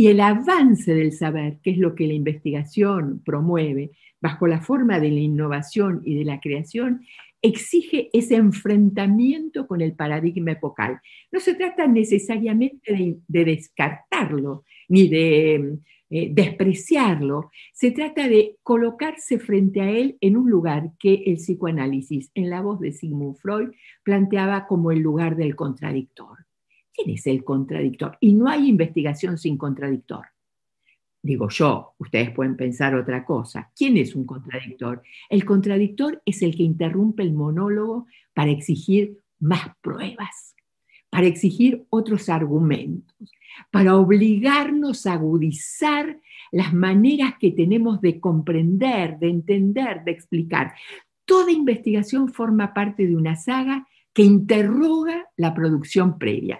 Y el avance del saber, que es lo que la investigación promueve, bajo la forma de la innovación y de la creación, exige ese enfrentamiento con el paradigma epocal. No se trata necesariamente de, descartarlo ni de eh, despreciarlo, se trata de colocarse frente a él en un lugar que el psicoanálisis, en la voz de Sigmund Freud, planteaba como el lugar del contradictor. ¿Quién es el contradictor? Y no hay investigación sin contradictor digo yo, ustedes pueden pensar otra cosa. ¿Quién es un contradictor? El contradictor es el que interrumpe el monólogo para exigir más pruebas, para exigir otros argumentos, para obligarnos a agudizar las maneras que tenemos de comprender, de entender, de explicar. Toda investigación forma parte de una saga que interroga la producción previa.